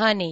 honey.